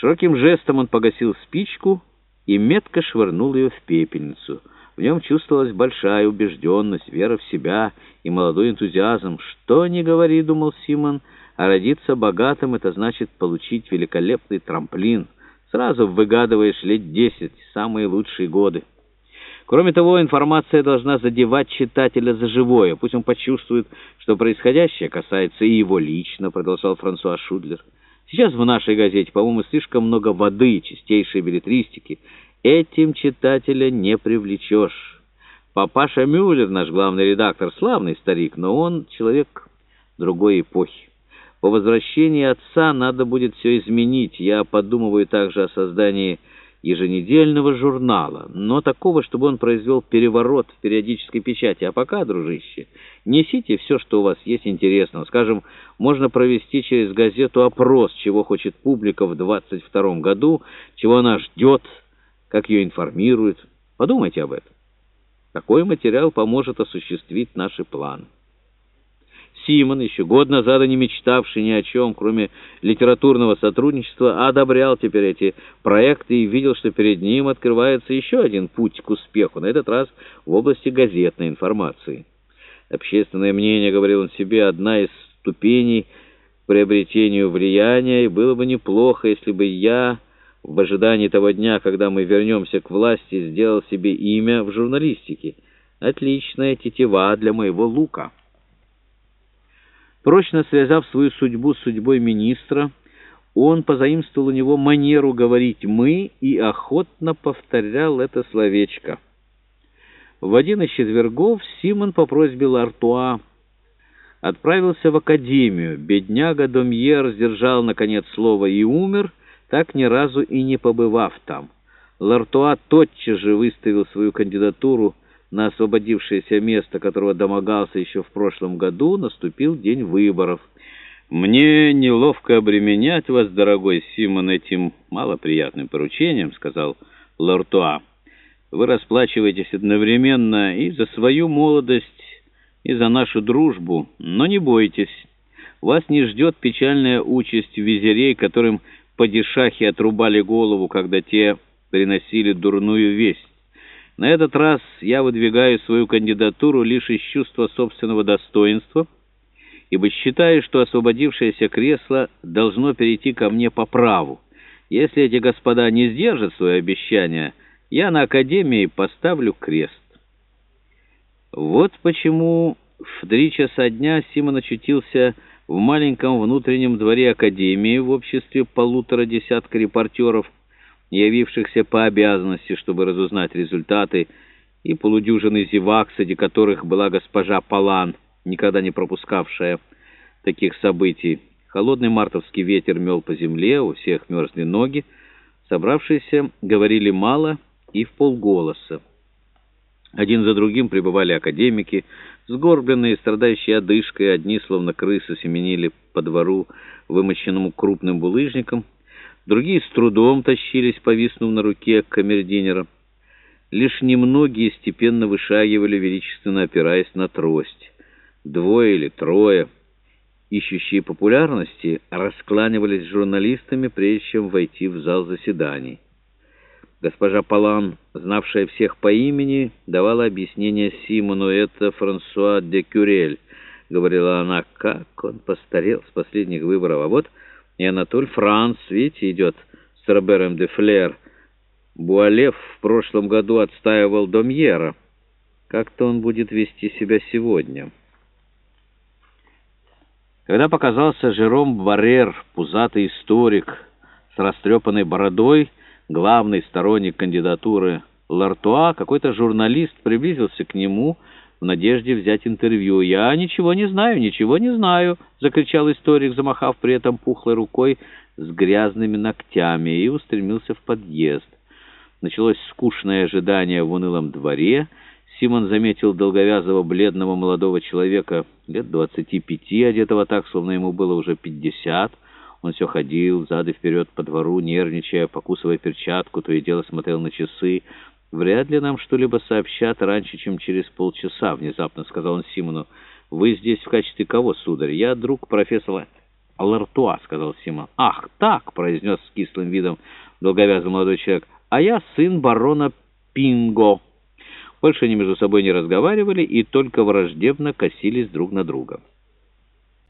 Широким жестом он погасил спичку и метко швырнул ее в пепельницу. В нем чувствовалась большая убежденность, вера в себя и молодой энтузиазм. «Что ни говори», — думал Симон, — «а родиться богатым — это значит получить великолепный трамплин. Сразу выгадываешь лет десять, самые лучшие годы». Кроме того, информация должна задевать читателя за живое. Пусть он почувствует, что происходящее касается и его лично, продолжал Франсуа Шудлер. Сейчас в нашей газете, по-моему, слишком много воды, чистейшей билетристики. Этим читателя не привлечешь. Папаша Мюллер, наш главный редактор, славный старик, но он человек другой эпохи. По возвращении отца надо будет все изменить. Я подумываю также о создании еженедельного журнала, но такого, чтобы он произвел переворот в периодической печати. А пока, дружище, несите все, что у вас есть интересного. Скажем, можно провести через газету опрос, чего хочет публика в 22 году, чего она ждет, как ее информируют. Подумайте об этом. Такой материал поможет осуществить наши планы. Симон, еще год назад не мечтавший ни о чем, кроме литературного сотрудничества, одобрял теперь эти проекты и видел, что перед ним открывается еще один путь к успеху, на этот раз в области газетной информации. Общественное мнение, говорил он себе, одна из ступеней к приобретению влияния, и было бы неплохо, если бы я, в ожидании того дня, когда мы вернемся к власти, сделал себе имя в журналистике. Отличная тетива для моего лука». Прочно связав свою судьбу с судьбой министра, он позаимствовал у него манеру говорить «мы» и охотно повторял это словечко. В один из четвергов Симон по просьбе Лартуа отправился в академию. Бедняга Домьер сдержал, наконец, слово и умер, так ни разу и не побывав там. Лартуа тотчас же выставил свою кандидатуру на освободившееся место, которого домогался еще в прошлом году, наступил день выборов. «Мне неловко обременять вас, дорогой Симон, этим малоприятным поручением», — сказал Лортуа. «Вы расплачиваетесь одновременно и за свою молодость, и за нашу дружбу, но не бойтесь, вас не ждет печальная участь визирей, которым падишахи отрубали голову, когда те приносили дурную весть. На этот раз я выдвигаю свою кандидатуру лишь из чувства собственного достоинства, ибо считаю, что освободившееся кресло должно перейти ко мне по праву. Если эти господа не сдержат свое обещание, я на Академии поставлю крест. Вот почему в три часа дня Симон очутился в маленьком внутреннем дворе Академии в обществе полутора десятка репортеров, явившихся по обязанности, чтобы разузнать результаты, и полудюжины зевак, среди которых была госпожа Палан, никогда не пропускавшая таких событий. Холодный мартовский ветер мел по земле, у всех мерзли ноги. Собравшиеся говорили мало и в полголоса. Один за другим прибывали академики, сгорбленные, страдающие одышкой, одни, словно крысы, семенили по двору, вымощенному крупным булыжником, Другие с трудом тащились, повиснув на руке камердинера. Лишь немногие степенно вышагивали, величественно опираясь на трость. Двое или трое, ищущие популярности, раскланивались с журналистами, прежде чем войти в зал заседаний. Госпожа Палан, знавшая всех по имени, давала объяснение Симону. «Это Франсуа де Кюрель», — говорила она, — «как он постарел с последних выборов, а вот...» И Анатоль Франц, видите, идет с Робером де Флер. Буалев в прошлом году отстаивал Домьера. Как-то он будет вести себя сегодня. Когда показался Жером Баррер, пузатый историк с растрепанной бородой, главный сторонник кандидатуры Лартуа, какой-то журналист приблизился к нему в надежде взять интервью. «Я ничего не знаю, ничего не знаю!» — закричал историк, замахав при этом пухлой рукой с грязными ногтями, и устремился в подъезд. Началось скучное ожидание в унылом дворе. Симон заметил долговязого бледного молодого человека лет двадцати пяти, одетого так, словно ему было уже пятьдесят. Он все ходил взад и вперед по двору, нервничая, покусывая перчатку, то и дело смотрел на часы. «Вряд ли нам что-либо сообщат раньше, чем через полчаса», — внезапно сказал он Симону. «Вы здесь в качестве кого, сударь? Я друг профессора Лартуа», — сказал Сима. «Ах, так!» — произнес с кислым видом долговязый молодой человек. «А я сын барона Пинго». Больше они между собой не разговаривали и только враждебно косились друг на друга.